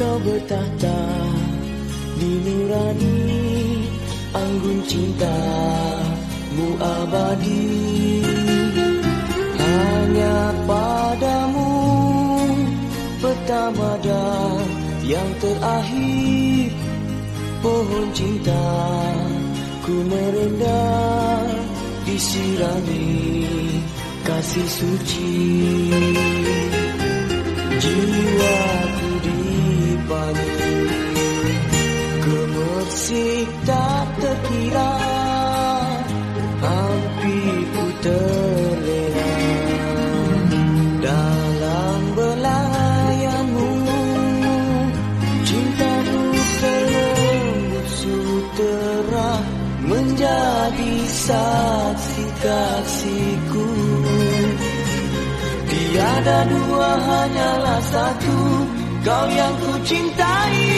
Kau bertahta di nurani Anggun cintamu abadi. Hanya padamu pertama dan yang terakhir Pohon cinta ku merendah disirami kasih suci. Jiwaku terlena dalam belayanmu cintamu selembut sutera menjadi saksi kasihku Tiada dua hanyalah satu. Kau yang ku cintai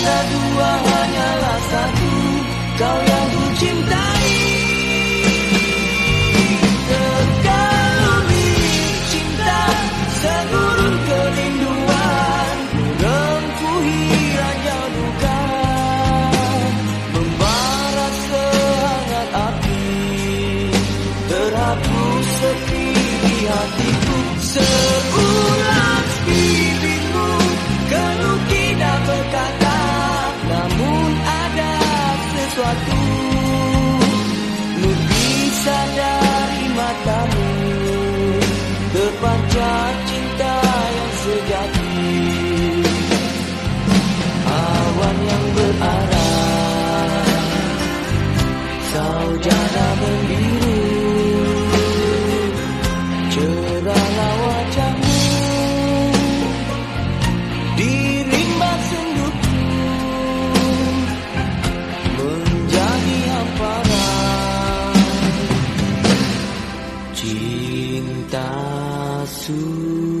Tiada dua hanyalah satu. Kau yang ku cintai. Segalumi cinta Segurun kerinduan. Rempuhi ranjau duka. Membara sehangat api. Terhapus sepi hatiku. Seulas sesuatu Nur bisa dari matamu. Terpancar cinta yang sejati kita sudah